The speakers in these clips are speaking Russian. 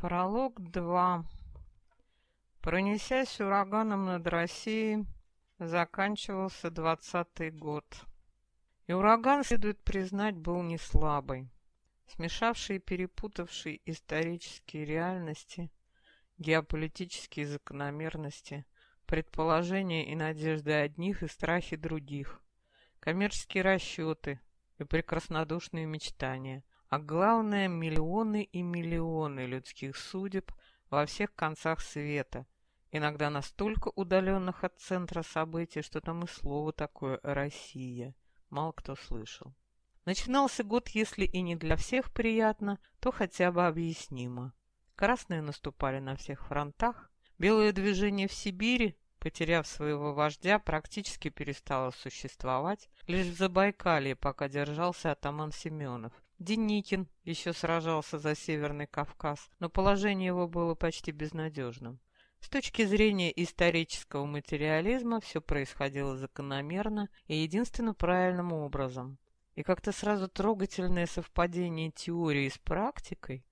Пролог 2. Пронесясь ураганом над Россией, заканчивался двадцатый год. И ураган, следует признать, был не слабый. Смешавший и перепутавший исторические реальности, геополитические закономерности, предположения и надежды одних и страхи других, коммерческие расчеты и прекраснодушные мечтания, а главное миллионы и миллионы людских судеб во всех концах света, иногда настолько удаленных от центра событий, что там и слово такое «Россия» мало кто слышал. Начинался год, если и не для всех приятно, то хотя бы объяснимо. Красные наступали на всех фронтах, белое движение в Сибири, потеряв своего вождя, практически перестало существовать, лишь в Забайкалье пока держался атаман Семенов, Деникин еще сражался за Северный Кавказ, но положение его было почти безнадежным. С точки зрения исторического материализма все происходило закономерно и единственно правильным образом. И как-то сразу трогательное совпадение теории с практикой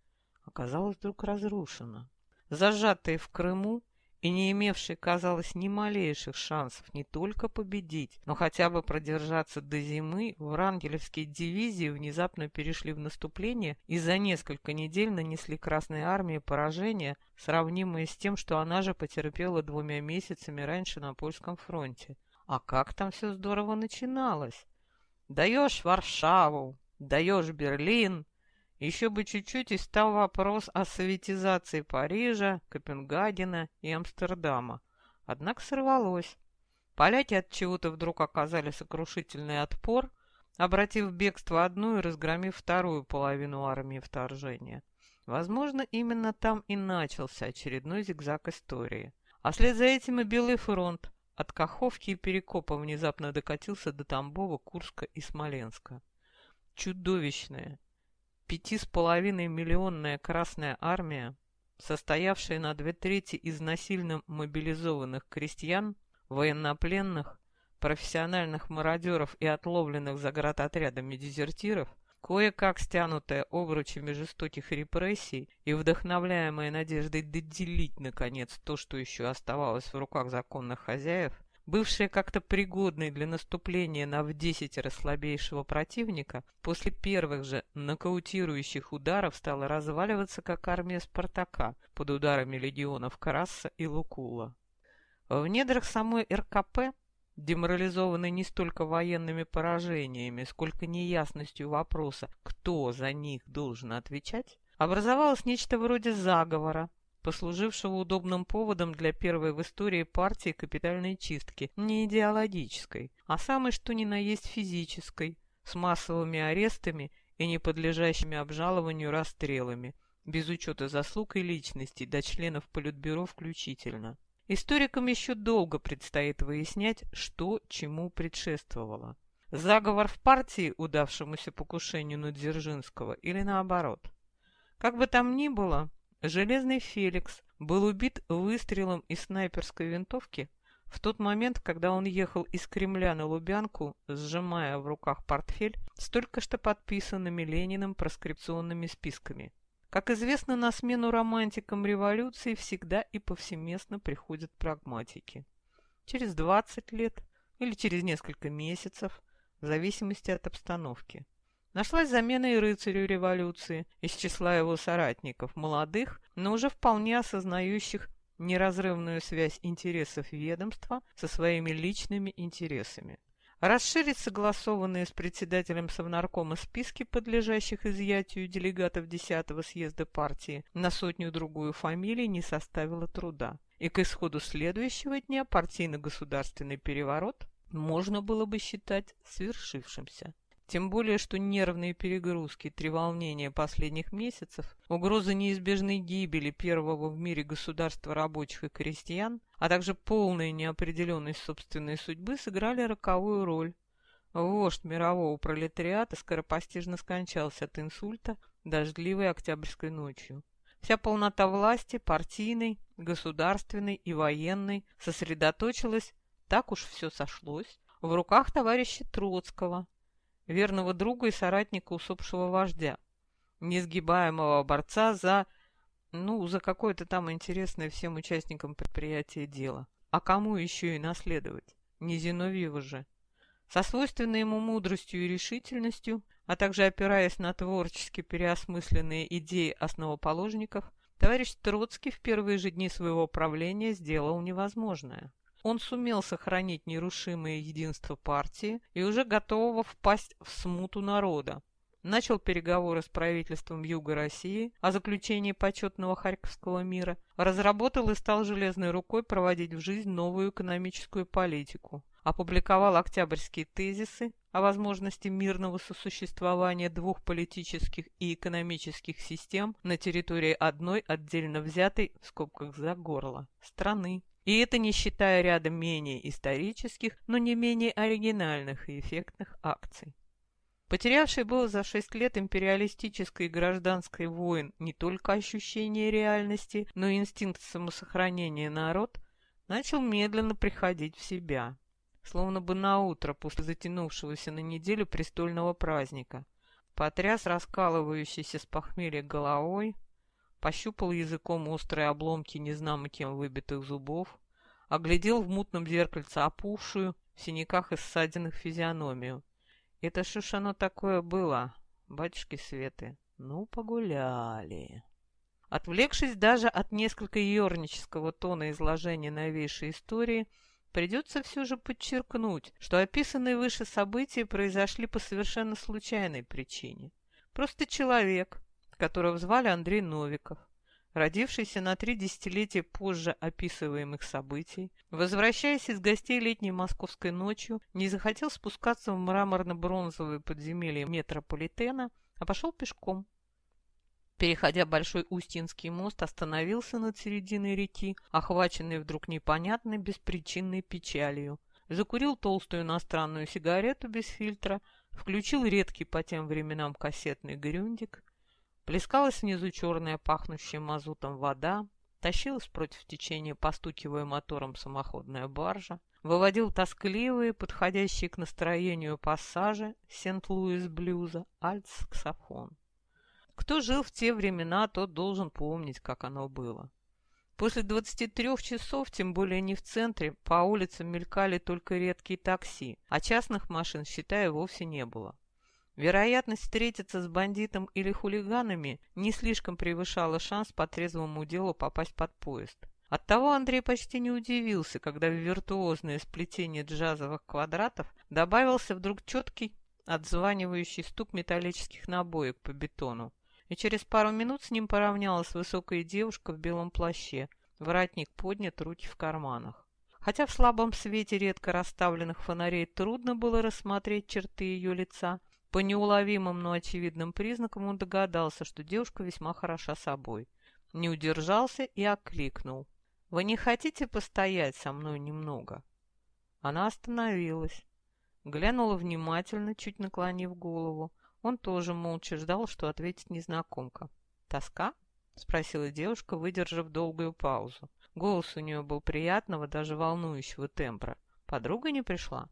оказалось вдруг разрушено. Зажатые в Крыму и не имевшие, казалось, ни малейших шансов не только победить, но хотя бы продержаться до зимы, врангелевские дивизии внезапно перешли в наступление и за несколько недель нанесли Красной Армии поражение, сравнимое с тем, что она же потерпела двумя месяцами раньше на Польском фронте. А как там все здорово начиналось! «Даешь Варшаву! Даешь Берлин!» Еще бы чуть-чуть и стал вопрос о советизации Парижа, Копенгагена и Амстердама. Однако сорвалось. Поляки от чего-то вдруг оказали сокрушительный отпор, обратив бегство одну и разгромив вторую половину армии вторжения. Возможно, именно там и начался очередной зигзаг истории. А вслед за этим и Белый фронт от Каховки и Перекопа внезапно докатился до Тамбова, Курска и Смоленска. Чудовищное, пяти с половиной миллионная Красная Армия, состоявшая на две трети из насильно мобилизованных крестьян, военнопленных, профессиональных мародеров и отловленных заградотрядами дезертиров, кое-как стянутая обручами жестоких репрессий и вдохновляемая надеждой доделить, наконец, то, что еще оставалось в руках законных хозяев, бывшая как-то пригодной для наступления на в десятеро слабейшего противника, после первых же нокаутирующих ударов стала разваливаться, как армия Спартака, под ударами легионов Карасса и Лукула. В недрах самой РКП, деморализованной не столько военными поражениями, сколько неясностью вопроса, кто за них должен отвечать, образовалось нечто вроде заговора, послужившего удобным поводом для первой в истории партии капитальной чистки, не идеологической, а самой что ни на есть физической, с массовыми арестами и не подлежащими обжалованию расстрелами, без учета заслуг и личностей до членов Политбюро включительно. Историкам еще долго предстоит выяснять, что чему предшествовало. Заговор в партии, удавшемуся покушению на Дзержинского, или наоборот. Как бы там ни было, Железный Феликс был убит выстрелом из снайперской винтовки в тот момент, когда он ехал из Кремля на Лубянку, сжимая в руках портфель с только что подписанными Лениным проскрипционными списками. Как известно, на смену романтикам революции всегда и повсеместно приходят прагматики. Через 20 лет или через несколько месяцев, в зависимости от обстановки. Нашлась замена и рыцарю революции из числа его соратников, молодых, но уже вполне осознающих неразрывную связь интересов ведомства со своими личными интересами. Расширить согласованные с председателем Совнаркома списки подлежащих изъятию делегатов 10-го съезда партии на сотню-другую фамилий не составило труда. И к исходу следующего дня партийно-государственный переворот можно было бы считать свершившимся. Тем более, что нервные перегрузки, треволнения последних месяцев, угроза неизбежной гибели первого в мире государства рабочих и крестьян, а также полная неопределенность собственной судьбы сыграли роковую роль. Вождь мирового пролетариата скоропостижно скончался от инсульта дождливой октябрьской ночью. Вся полнота власти, партийной, государственной и военной, сосредоточилась, так уж все сошлось, в руках товарища Троцкого, верного друга и соратника усопшего вождя, несгибаемого борца за Ну, за какое-то там интересное всем участникам предприятия дело. А кому еще и наследовать? Не Зиновьева же. Со свойственной ему мудростью и решительностью, а также опираясь на творчески переосмысленные идеи основоположников, товарищ Троцкий в первые же дни своего правления сделал невозможное. Он сумел сохранить нерушимое единство партии и уже готового впасть в смуту народа, начал переговоры с правительством Юга России о заключении почетного Харьковского мира, разработал и стал железной рукой проводить в жизнь новую экономическую политику, опубликовал октябрьские тезисы о возможности мирного сосуществования двух политических и экономических систем на территории одной отдельно взятой, в скобках за горло, страны. И это не считая ряда менее исторических, но не менее оригинальных и эффектных акций. Потерявший было за шесть лет империалистической и гражданской войн не только ощущение реальности, но и инстинкт самосохранения народ, начал медленно приходить в себя, словно бы на утро после затянувшегося на неделю престольного праздника. Потряс раскалывающийся с похмелья головой, пощупал языком острые обломки незнамо кем выбитых зубов, оглядел в мутном зеркальце опухшую, в синяках и ссадинах физиономию, это ж уж оно такое было, батюшки Светы. Ну, погуляли. Отвлекшись даже от несколько ернического тона изложения новейшей истории, придется все же подчеркнуть, что описанные выше события произошли по совершенно случайной причине. Просто человек, которого звали Андрей Новиков, родившийся на три десятилетия позже описываемых событий, возвращаясь из гостей летней московской ночью, не захотел спускаться в мраморно-бронзовые подземелья метрополитена, а пошел пешком. Переходя Большой Устинский мост, остановился над серединой реки, охваченный вдруг непонятной беспричинной печалью. Закурил толстую иностранную сигарету без фильтра, включил редкий по тем временам кассетный грюндик Плескалась внизу черная, пахнущая мазутом вода, тащилась против течения, постукивая мотором самоходная баржа, выводил тоскливые, подходящие к настроению пассажи Сент-Луис-блюза, альт-саксофон. Кто жил в те времена, тот должен помнить, как оно было. После 23 часов, тем более не в центре, по улицам мелькали только редкие такси, а частных машин, считая, вовсе не было. Вероятность встретиться с бандитом или хулиганами не слишком превышала шанс по трезвому делу попасть под поезд. Оттого Андрей почти не удивился, когда в виртуозное сплетение джазовых квадратов добавился вдруг четкий, отзванивающий стук металлических набоек по бетону. И через пару минут с ним поравнялась высокая девушка в белом плаще, воротник поднят, руки в карманах. Хотя в слабом свете редко расставленных фонарей трудно было рассмотреть черты ее лица, по неуловимым, но очевидным признакам он догадался, что девушка весьма хороша собой. Не удержался и окликнул. «Вы не хотите постоять со мной немного?» Она остановилась. Глянула внимательно, чуть наклонив голову. Он тоже молча ждал, что ответит незнакомка. «Тоска?» — спросила девушка, выдержав долгую паузу. Голос у нее был приятного, даже волнующего тембра. «Подруга не пришла?»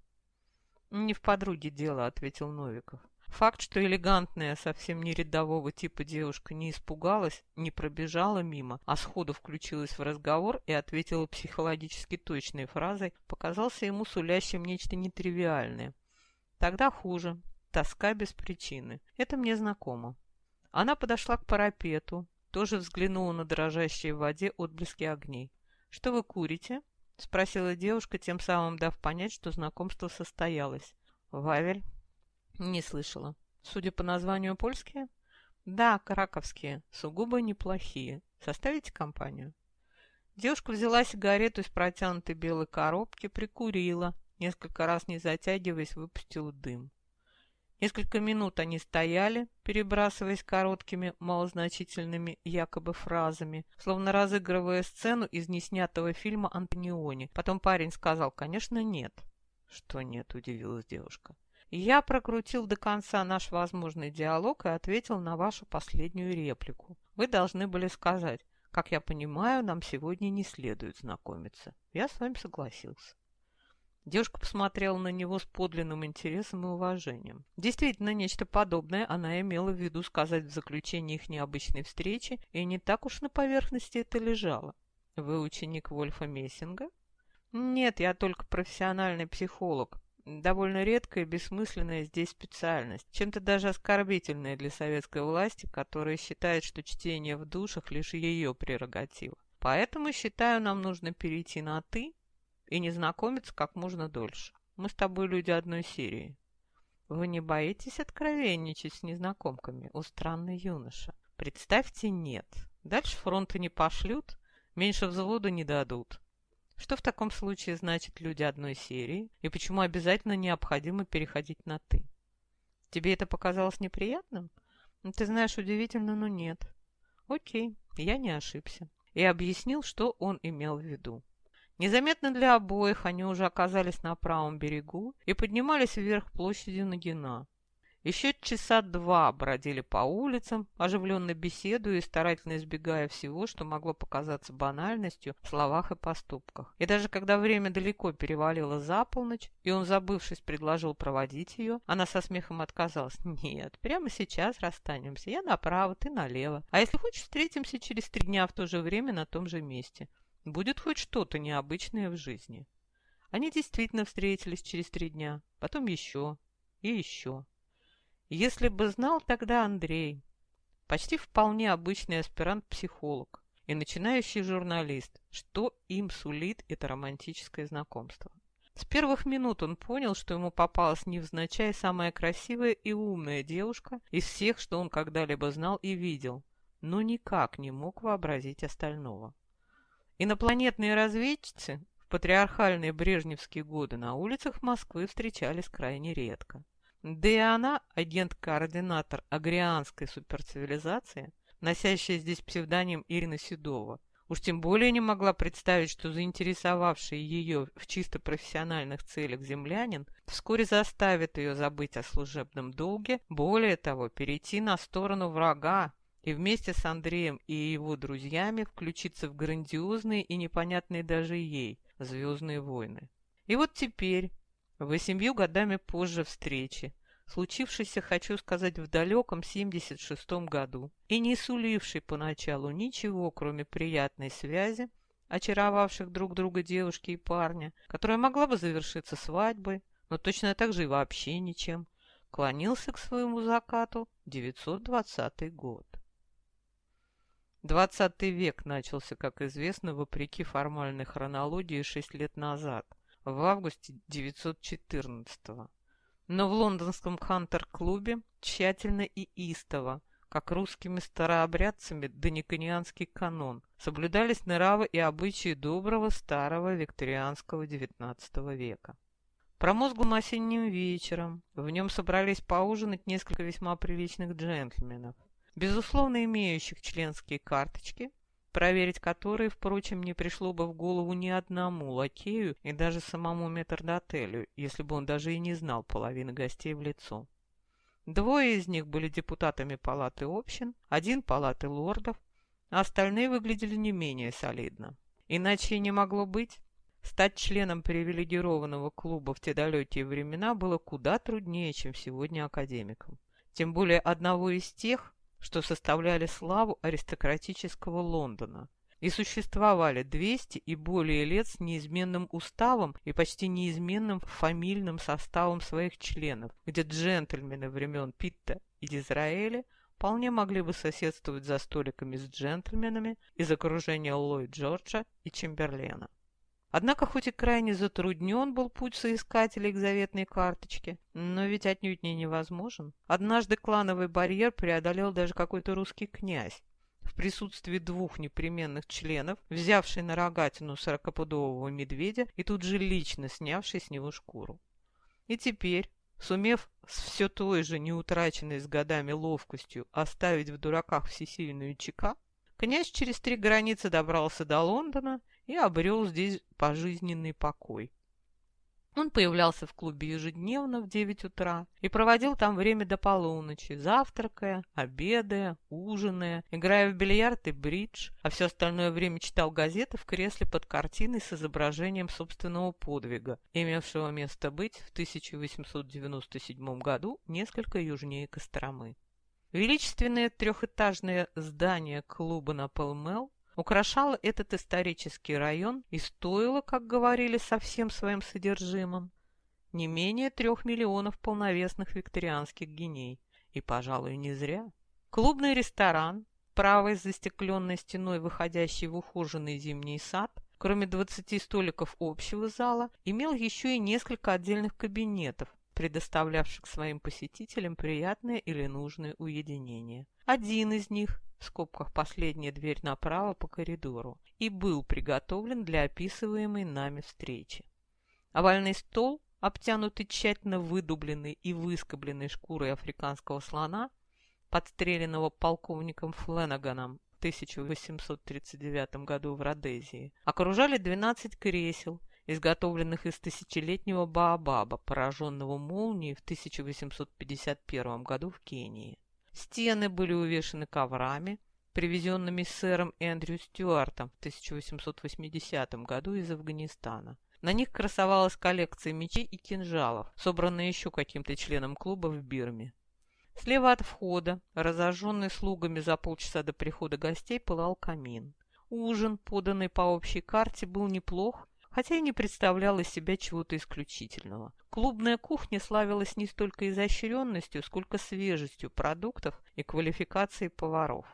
«Не в подруге дело», — ответил Новиков. Факт, что элегантная, совсем не рядового типа девушка не испугалась, не пробежала мимо, а сходу включилась в разговор и ответила психологически точной фразой, показался ему сулящим нечто нетривиальное. Тогда хуже. Тоска без причины. Это мне знакомо. Она подошла к парапету, тоже взглянула на дрожащие в воде отблески огней. «Что вы курите?» — спросила девушка, тем самым дав понять, что знакомство состоялось. «Вавель», не слышала. Судя по названию, польские? Да, караковские. Сугубо неплохие. Составите компанию? Девушка взяла сигарету из протянутой белой коробки, прикурила, несколько раз не затягиваясь, выпустила дым. Несколько минут они стояли, перебрасываясь короткими, малозначительными якобы фразами, словно разыгрывая сцену из неснятого фильма «Антониони». Потом парень сказал «Конечно, нет». «Что нет?» – удивилась девушка. Я прокрутил до конца наш возможный диалог и ответил на вашу последнюю реплику. Вы должны были сказать, как я понимаю, нам сегодня не следует знакомиться. Я с вами согласился. Девушка посмотрела на него с подлинным интересом и уважением. Действительно, нечто подобное она имела в виду сказать в заключении их необычной встречи, и не так уж на поверхности это лежало. «Вы ученик Вольфа Мессинга?» «Нет, я только профессиональный психолог. Довольно редкая и бессмысленная здесь специальность, чем-то даже оскорбительная для советской власти, которая считает, что чтение в душах лишь ее прерогатива. Поэтому, считаю, нам нужно перейти на «ты» и не знакомиться как можно дольше. Мы с тобой люди одной серии. Вы не боитесь откровенничать с незнакомками, у странный юноша? Представьте, нет. Дальше фронта не пошлют, меньше взвода не дадут. Что в таком случае значит люди одной серии, и почему обязательно необходимо переходить на «ты»? Тебе это показалось неприятным? Ну, ты знаешь, удивительно, но нет. Окей, я не ошибся. И объяснил, что он имел в виду. Незаметно для обоих они уже оказались на правом берегу и поднимались вверх площади Нагина. Еще часа два бродили по улицам, оживленно беседуя и старательно избегая всего, что могло показаться банальностью в словах и поступках. И даже когда время далеко перевалило за полночь, и он, забывшись, предложил проводить ее, она со смехом отказалась. «Нет, прямо сейчас расстанемся. Я направо, ты налево. А если хочешь, встретимся через три дня в то же время на том же месте. Будет хоть что-то необычное в жизни». Они действительно встретились через три дня, потом еще и еще. Если бы знал тогда Андрей, почти вполне обычный аспирант-психолог и начинающий журналист, что им сулит это романтическое знакомство. С первых минут он понял, что ему попалась невзначай самая красивая и умная девушка из всех, что он когда-либо знал и видел, но никак не мог вообразить остального. Инопланетные разведчицы в патриархальные брежневские годы на улицах Москвы встречались крайне редко. Да и она, агент-координатор агрианской суперцивилизации, носящая здесь псевдоним Ирина Седова, уж тем более не могла представить, что заинтересовавший ее в чисто профессиональных целях землянин вскоре заставит ее забыть о служебном долге, более того, перейти на сторону врага и вместе с Андреем и его друзьями включиться в грандиозные и непонятные даже ей «Звездные войны». И вот теперь, Восемью годами позже встречи, случившейся, хочу сказать, в далеком 76-м году, и не сулившей поначалу ничего, кроме приятной связи, очаровавших друг друга девушки и парня, которая могла бы завершиться свадьбой, но точно так же и вообще ничем, клонился к своему закату 920 год. Двадцатый век начался, как известно, вопреки формальной хронологии шесть лет назад – в августе 914 -го. Но в лондонском Хантер-клубе тщательно и истово, как русскими старообрядцами дониканианский канон, соблюдались нравы и обычаи доброго старого викторианского XIX века. Промозглым осенним вечером в нем собрались поужинать несколько весьма приличных джентльменов, безусловно имеющих членские карточки проверить которые, впрочем, не пришло бы в голову ни одному лакею и даже самому метрдотелю, если бы он даже и не знал половины гостей в лицо. Двое из них были депутатами палаты общин, один палаты лордов, а остальные выглядели не менее солидно. Иначе и не могло быть. Стать членом привилегированного клуба в те далекие времена было куда труднее, чем сегодня академикам. Тем более одного из тех, что составляли славу аристократического Лондона и существовали 200 и более лет с неизменным уставом и почти неизменным фамильным составом своих членов, где джентльмены времен Питта и Дизраэля вполне могли бы соседствовать за столиками с джентльменами из окружения Ллойд Джорджа и Чемберлена. Однако, хоть и крайне затруднен был путь соискателей к заветной карточке, но ведь отнюдь не невозможен. Однажды клановый барьер преодолел даже какой-то русский князь, в присутствии двух непременных членов, взявший на рогатину сорокопудового медведя и тут же лично снявший с него шкуру. И теперь, сумев с все той же неутраченной с годами ловкостью оставить в дураках всесильную ЧК, князь через три границы добрался до Лондона и обрел здесь пожизненный покой. Он появлялся в клубе ежедневно в 9 утра и проводил там время до полуночи, завтракая, обедая, ужиная, играя в бильярд и бридж, а все остальное время читал газеты в кресле под картиной с изображением собственного подвига, имевшего место быть в 1897 году несколько южнее Костромы. Величественное трехэтажное здание клуба на Пэлмел украшала этот исторический район и стоила, как говорили, со всем своим содержимым, не менее трех миллионов полновесных викторианских геней. И, пожалуй, не зря. Клубный ресторан, правой застекленной стеной, выходящий в ухоженный зимний сад, кроме 20 столиков общего зала, имел еще и несколько отдельных кабинетов, предоставлявших своим посетителям приятное или нужное уединение. Один из них, в скобках последняя дверь направо по коридору, и был приготовлен для описываемой нами встречи. Овальный стол, обтянутый тщательно выдубленной и выскобленной шкурой африканского слона, подстреленного полковником Фленаганом в 1839 году в Родезии, окружали 12 кресел, изготовленных из тысячелетнего баобаба, пораженного молнией в 1851 году в Кении. Стены были увешаны коврами, привезенными сэром Эндрю Стюартом в 1880 году из Афганистана. На них красовалась коллекция мечей и кинжалов, собранная еще каким-то членом клуба в Бирме. Слева от входа, разожженный слугами за полчаса до прихода гостей, пылал камин. Ужин, поданный по общей карте, был неплох, хотя и не представлял из себя чего-то исключительного. Клубная кухня славилась не столько изощренностью, сколько свежестью продуктов и квалификацией поваров.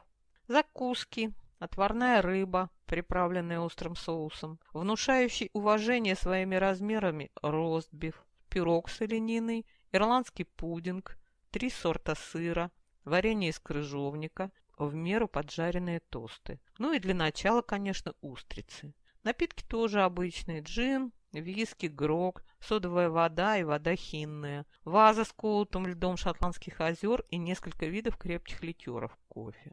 Закуски, отварная рыба, приправленная острым соусом, внушающий уважение своими размерами ростбиф, пирог с олениной, ирландский пудинг, три сорта сыра, варенье из крыжовника, в меру поджаренные тосты. Ну и для начала, конечно, устрицы. Напитки тоже обычные. Джин, виски, грог, содовая вода и вода хинная, ваза с колотым льдом шотландских озер и несколько видов крепких ликеров, кофе.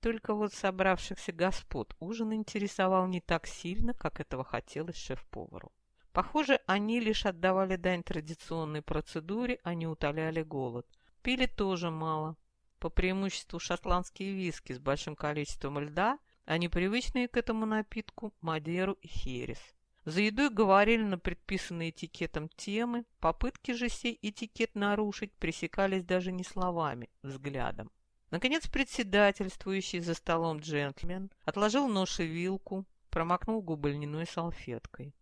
Только вот собравшихся господ ужин интересовал не так сильно, как этого хотелось шеф-повару. Похоже, они лишь отдавали дань традиционной процедуре, а не утоляли голод. Пили тоже мало. По преимуществу шотландские виски с большим количеством льда – а непривычные к этому напитку Мадеру и Херес. За едой говорили на предписанные этикетом темы, попытки же сей этикет нарушить пресекались даже не словами, взглядом. Наконец председательствующий за столом джентльмен отложил нож и вилку, промокнул губы льняной салфеткой.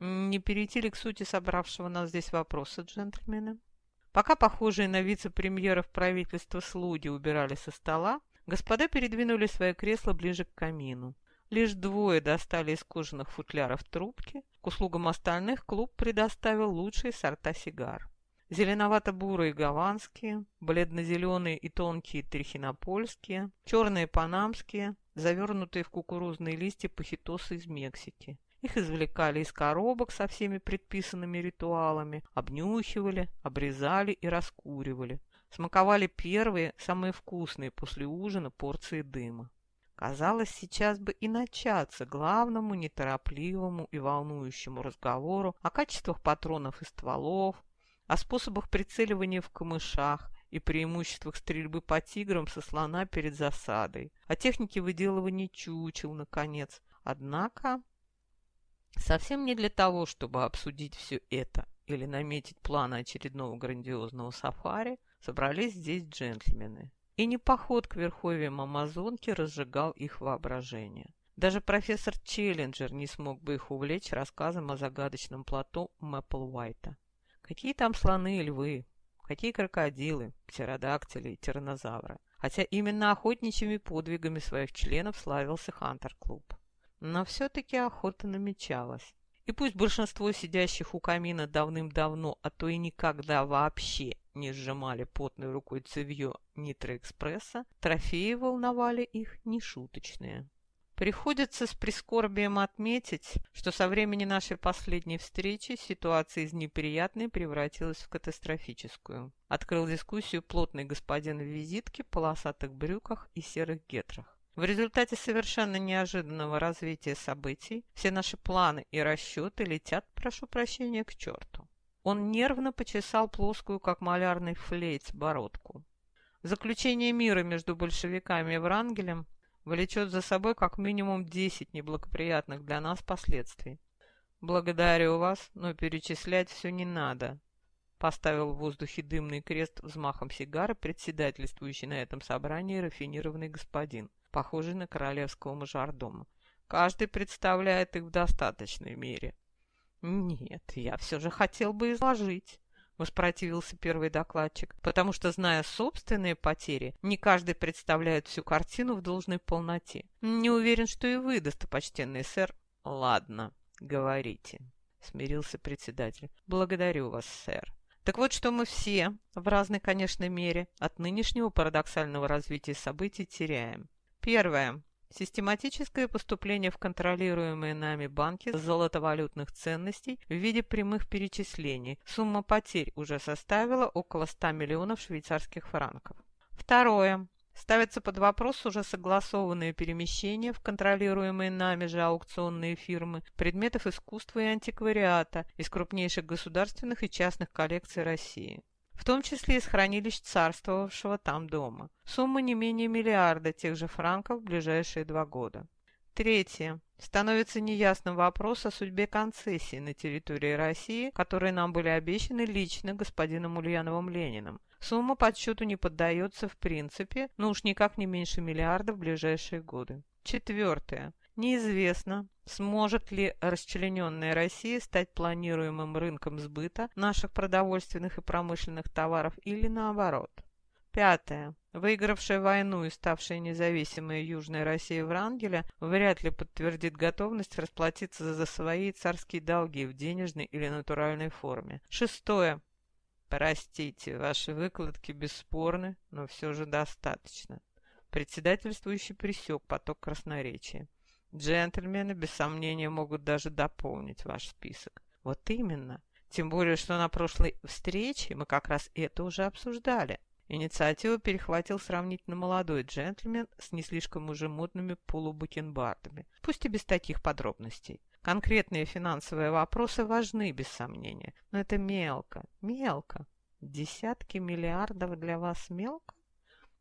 Не перейти ли к сути собравшего нас здесь вопроса, джентльмены? Пока похожие на вице-премьеров правительства слуги убирали со стола, Господа передвинули свои кресла ближе к камину. Лишь двое достали из кожаных футляров трубки. К услугам остальных клуб предоставил лучшие сорта сигар. Зеленовато-бурые гаванские, бледно-зеленые и тонкие трихинопольские, черные панамские, завернутые в кукурузные листья пахитосы из Мексики. Их извлекали из коробок со всеми предписанными ритуалами, обнюхивали, обрезали и раскуривали смаковали первые, самые вкусные после ужина порции дыма. Казалось, сейчас бы и начаться главному, неторопливому и волнующему разговору о качествах патронов и стволов, о способах прицеливания в камышах и преимуществах стрельбы по тиграм со слона перед засадой, о технике выделывания чучел, наконец. Однако, совсем не для того, чтобы обсудить все это или наметить планы очередного грандиозного сафари, Собрались здесь джентльмены. И не поход к верховьям Амазонки разжигал их воображение. Даже профессор Челленджер не смог бы их увлечь рассказом о загадочном плато Уайта. Какие там слоны и львы, какие крокодилы, птеродактили и тираннозавры. Хотя именно охотничьими подвигами своих членов славился Хантер-клуб. Но все-таки охота намечалась. И пусть большинство сидящих у камина давным-давно, а то и никогда вообще не сжимали потной рукой цевьё Нитроэкспресса, трофеи волновали их нешуточные. Приходится с прискорбием отметить, что со времени нашей последней встречи ситуация из неприятной превратилась в катастрофическую. Открыл дискуссию плотный господин в визитке, полосатых брюках и серых гетрах. В результате совершенно неожиданного развития событий все наши планы и расчеты летят, прошу прощения, к черту. Он нервно почесал плоскую, как малярный флейт, бородку. Заключение мира между большевиками и Врангелем влечет за собой как минимум 10 неблагоприятных для нас последствий. Благодарю вас, но перечислять все не надо. Поставил в воздухе дымный крест взмахом сигары председательствующий на этом собрании рафинированный господин похожий на королевского мажордома. Каждый представляет их в достаточной мере. «Нет, я все же хотел бы изложить», — воспротивился первый докладчик, «потому что, зная собственные потери, не каждый представляет всю картину в должной полноте. Не уверен, что и вы, достопочтенный сэр». «Ладно, говорите», — смирился председатель. «Благодарю вас, сэр. Так вот, что мы все, в разной, конечно, мере, от нынешнего парадоксального развития событий теряем. Первое. Систематическое поступление в контролируемые нами банки золотовалютных ценностей в виде прямых перечислений. Сумма потерь уже составила около 100 миллионов швейцарских франков. Второе. Ставятся под вопрос уже согласованные перемещения в контролируемые нами же аукционные фирмы предметов искусства и антиквариата из крупнейших государственных и частных коллекций России в том числе из хранилищ царствовавшего там дома. Сумма не менее миллиарда тех же франков в ближайшие два года. Третье. Становится неясным вопрос о судьбе концессий на территории России, которые нам были обещаны лично господином Ульяновым Лениным. Сумма подсчету не поддается в принципе, но уж никак не меньше миллиарда в ближайшие годы. Четвертое. Неизвестно, сможет ли расчлененная Россия стать планируемым рынком сбыта наших продовольственных и промышленных товаров или наоборот. Пятое. Выигравшая войну и ставшая независимой Южная Россия Врангеля вряд ли подтвердит готовность расплатиться за свои царские долги в денежной или натуральной форме. Шестое. Простите, ваши выкладки бесспорны, но все же достаточно. Председательствующий пресек поток красноречия. Джентльмены, без сомнения, могут даже дополнить ваш список. Вот именно. Тем более, что на прошлой встрече мы как раз это уже обсуждали. Инициативу перехватил сравнительно молодой джентльмен с не слишком уже модными полубакенбардами, пусть и без таких подробностей. Конкретные финансовые вопросы важны, без сомнения, но это мелко, мелко. Десятки миллиардов для вас мелко?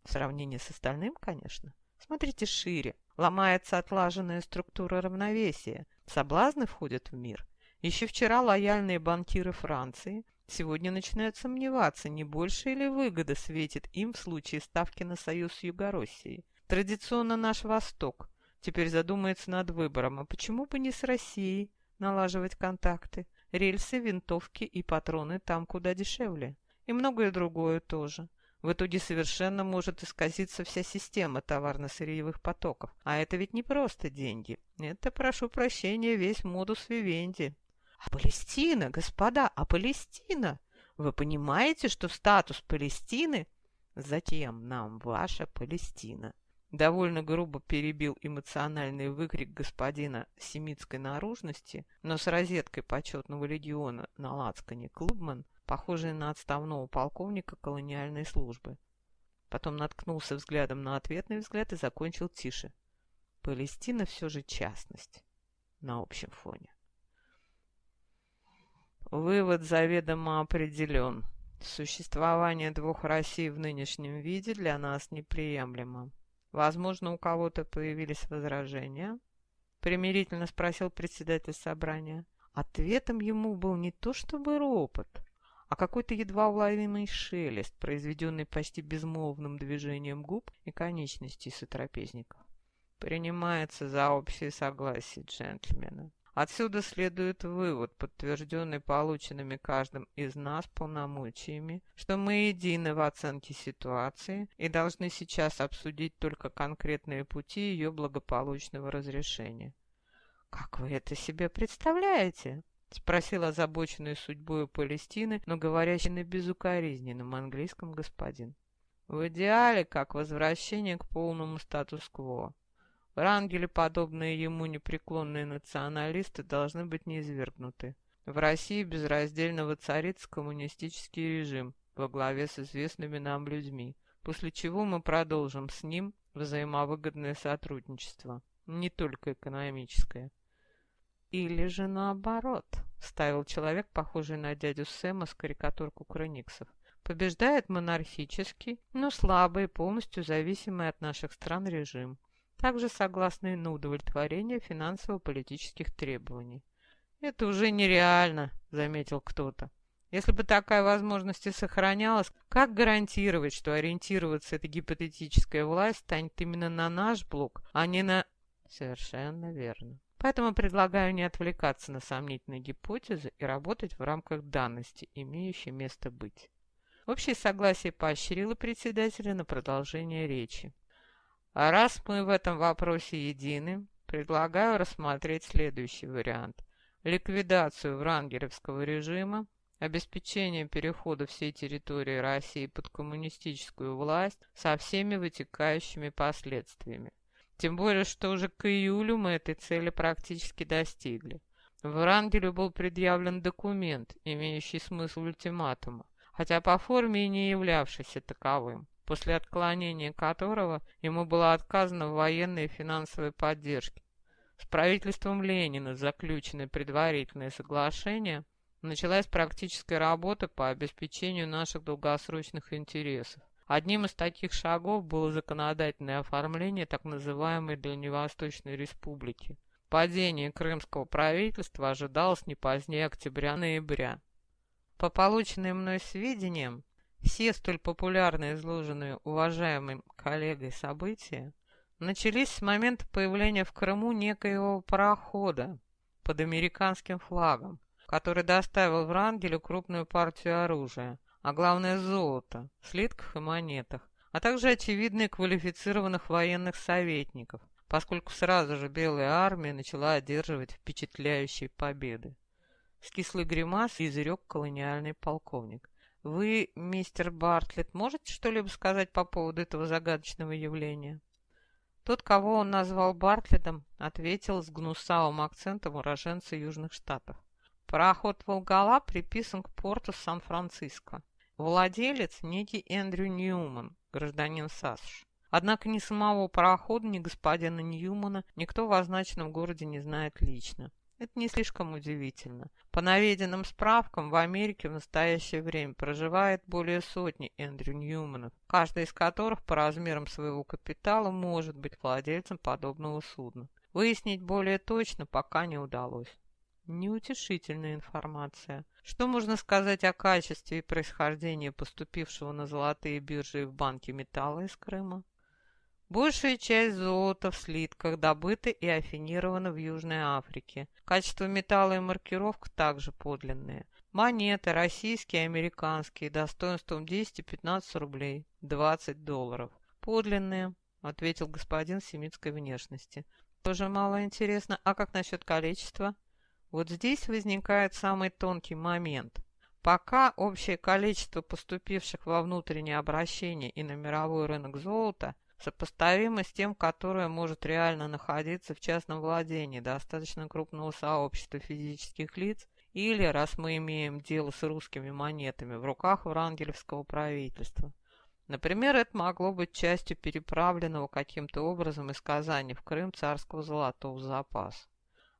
В сравнении с остальным, конечно. Смотрите шире. Ломается отлаженная структура равновесия. Соблазны входят в мир. Еще вчера лояльные банкиры Франции сегодня начинают сомневаться, не больше или выгода светит им в случае ставки на союз с Югороссией. Традиционно наш Восток теперь задумается над выбором, а почему бы не с Россией налаживать контакты? Рельсы, винтовки и патроны там куда дешевле. И многое другое тоже. В итоге совершенно может исказиться вся система товарно-сырьевых потоков. А это ведь не просто деньги. Это, прошу прощения, весь модус вивенди. А Палестина, господа, а Палестина? Вы понимаете, что статус Палестины... Затем нам ваша Палестина? Довольно грубо перебил эмоциональный выкрик господина семитской наружности, но с розеткой почетного легиона на лацкане Клубман, похожий на отставного полковника колониальной службы. Потом наткнулся взглядом на ответный взгляд и закончил тише. Палестина все же частность на общем фоне. Вывод заведомо определен. Существование двух Россий в нынешнем виде для нас неприемлемо. Возможно, у кого-то появились возражения? Примирительно спросил председатель собрания. Ответом ему был не то чтобы ропот, а какой-то едва уловимый шелест, произведенный почти безмолвным движением губ и конечностей сотрапезников. Принимается за общее согласие джентльмена. Отсюда следует вывод, подтвержденный полученными каждым из нас полномочиями, что мы едины в оценке ситуации и должны сейчас обсудить только конкретные пути ее благополучного разрешения. «Как вы это себе представляете?» — спросил озабоченный судьбой Палестины, но говорящий на безукоризненном английском господин. «В идеале, как возвращение к полному статус-кво. Врангели, подобные ему непреклонные националисты, должны быть неизвергнуты. В России безраздельно воцарится коммунистический режим во главе с известными нам людьми, после чего мы продолжим с ним взаимовыгодное сотрудничество, не только экономическое. Или же наоборот, ставил человек, похожий на дядю Сэма с карикатур кукрыниксов. Побеждает монархический, но слабый, полностью зависимый от наших стран режим, также согласный на удовлетворение финансово-политических требований. «Это уже нереально», — заметил кто-то. Если бы такая возможность и сохранялась, как гарантировать, что ориентироваться эта гипотетическая власть станет именно на наш блок, а не на... Совершенно верно. Поэтому предлагаю не отвлекаться на сомнительные гипотезы и работать в рамках данности, имеющей место быть. Общее согласие поощрило председателя на продолжение речи. А раз мы в этом вопросе едины, предлагаю рассмотреть следующий вариант. Ликвидацию врангелевского режима, обеспечение перехода всей территории России под коммунистическую власть со всеми вытекающими последствиями. Тем более, что уже к июлю мы этой цели практически достигли. Врангелю был предъявлен документ, имеющий смысл ультиматума, хотя по форме и не являвшийся таковым, после отклонения которого ему было отказано в военной и финансовой поддержке. С правительством Ленина заключены предварительные соглашения – началась практическая работа по обеспечению наших долгосрочных интересов. Одним из таких шагов было законодательное оформление так называемой Дальневосточной Республики. Падение крымского правительства ожидалось не позднее октября-ноября. По полученным мной сведениям, все столь популярно изложенные уважаемым коллегой события начались с момента появления в Крыму некоего парохода под американским флагом, который доставил Врангелю крупную партию оружия, а главное золото, слитках и монетах, а также очевидно квалифицированных военных советников, поскольку сразу же Белая армия начала одерживать впечатляющие победы. С кислой гримасой изрек колониальный полковник. «Вы, мистер Бартлетт, можете что-либо сказать по поводу этого загадочного явления?» Тот, кого он назвал Бартлетом, ответил с гнусавым акцентом уроженца Южных Штатов. Пароход «Волгала» приписан к порту Сан-Франциско. Владелец – некий Эндрю Ньюман, гражданин САСШ. Однако ни самого парохода, ни господина Ньюмана никто в означенном городе не знает лично. Это не слишком удивительно. По наведенным справкам, в Америке в настоящее время проживает более сотни Эндрю Ньюманов, каждый из которых по размерам своего капитала может быть владельцем подобного судна. Выяснить более точно пока не удалось. Неутешительная информация. Что можно сказать о качестве и происхождении поступившего на золотые биржи в банки металла из Крыма? Большая часть золота в слитках добыта и афинирована в Южной Африке. Качество металла и маркировка также подлинные. Монеты российские и американские достоинством 10-15 рублей, 20 долларов. Подлинные, ответил господин семитской внешности. Тоже мало интересно. А как насчет количества? Вот здесь возникает самый тонкий момент. Пока общее количество поступивших во внутреннее обращение и на мировой рынок золота сопоставимо с тем, которое может реально находиться в частном владении достаточно крупного сообщества физических лиц, или, раз мы имеем дело с русскими монетами, в руках врангелевского правительства. Например, это могло быть частью переправленного каким-то образом из Казани в Крым царского золотого запаса.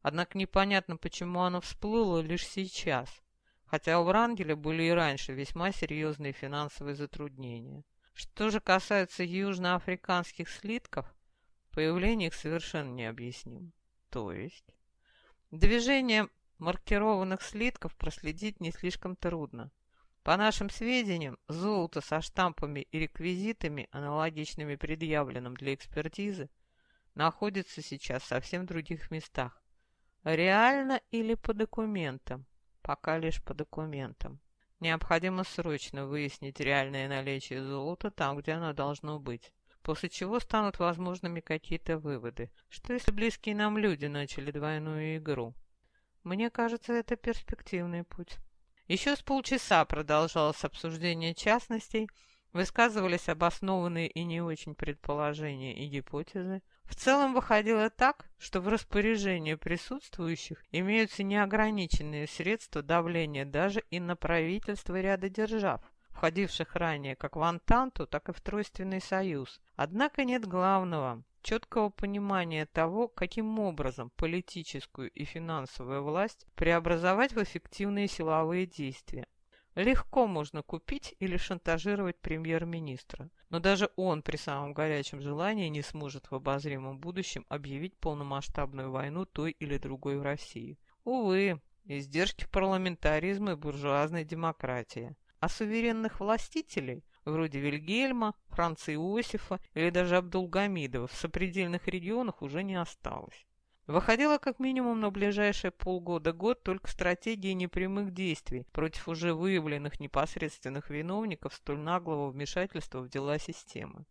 Однако непонятно, почему оно всплыло лишь сейчас, хотя у Врангеля были и раньше весьма серьезные финансовые затруднения. Что же касается южноафриканских слитков, появление их совершенно необъяснимо. То есть движение маркированных слитков проследить не слишком трудно. По нашим сведениям, золото со штампами и реквизитами, аналогичными предъявленным для экспертизы, находится сейчас совсем в других местах, Реально или по документам? Пока лишь по документам. Необходимо срочно выяснить реальное наличие золота там, где оно должно быть. После чего станут возможными какие-то выводы. Что если близкие нам люди начали двойную игру? Мне кажется, это перспективный путь. Еще с полчаса продолжалось обсуждение частностей, высказывались обоснованные и не очень предположения и гипотезы, в целом выходило так, что в распоряжении присутствующих имеются неограниченные средства давления даже и на правительство ряда держав, входивших ранее как в Антанту, так и в Тройственный союз. Однако нет главного – четкого понимания того, каким образом политическую и финансовую власть преобразовать в эффективные силовые действия. Легко можно купить или шантажировать премьер-министра, но даже он при самом горячем желании не сможет в обозримом будущем объявить полномасштабную войну той или другой в России. Увы, издержки парламентаризма и буржуазной демократии. А суверенных властителей, вроде Вильгельма, Франца Иосифа или даже Абдулгамидова, в сопредельных регионах уже не осталось. Выходила как минимум на ближайшие полгода-год только стратегия непрямых действий против уже выявленных непосредственных виновников столь наглого вмешательства в дела системы.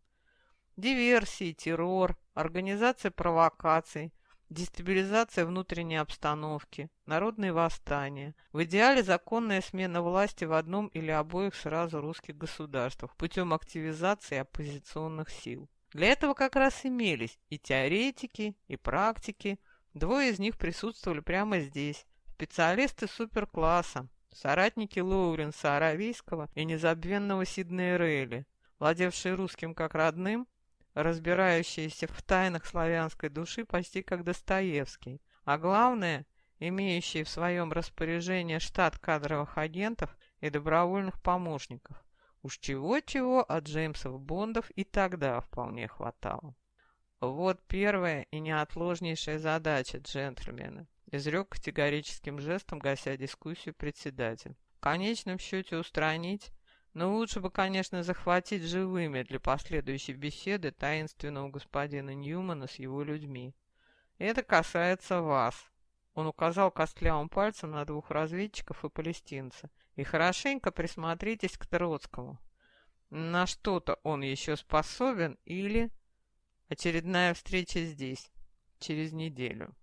Диверсии, террор, организация провокаций, дестабилизация внутренней обстановки, народные восстания, в идеале законная смена власти в одном или обоих сразу русских государствах путем активизации оппозиционных сил. Для этого как раз имелись и теоретики, и практики. Двое из них присутствовали прямо здесь. Специалисты суперкласса, соратники Лоуренса Аравийского и незабвенного Сиднея Рейли, владевшие русским как родным, разбирающиеся в тайнах славянской души почти как Достоевский, а главное, имеющие в своем распоряжении штат кадровых агентов и добровольных помощников. Уж чего-чего от Джеймсов Бондов и тогда вполне хватало. Вот первая и неотложнейшая задача, джентльмены, изрек категорическим жестом, гася дискуссию председатель. В конечном счете устранить, но лучше бы, конечно, захватить живыми для последующей беседы таинственного господина Ньюмана с его людьми. Это касается вас. Он указал костлявым пальцем на двух разведчиков и палестинца. И хорошенько присмотритесь к Троцкому. На что-то он еще способен или... Очередная встреча здесь, через неделю.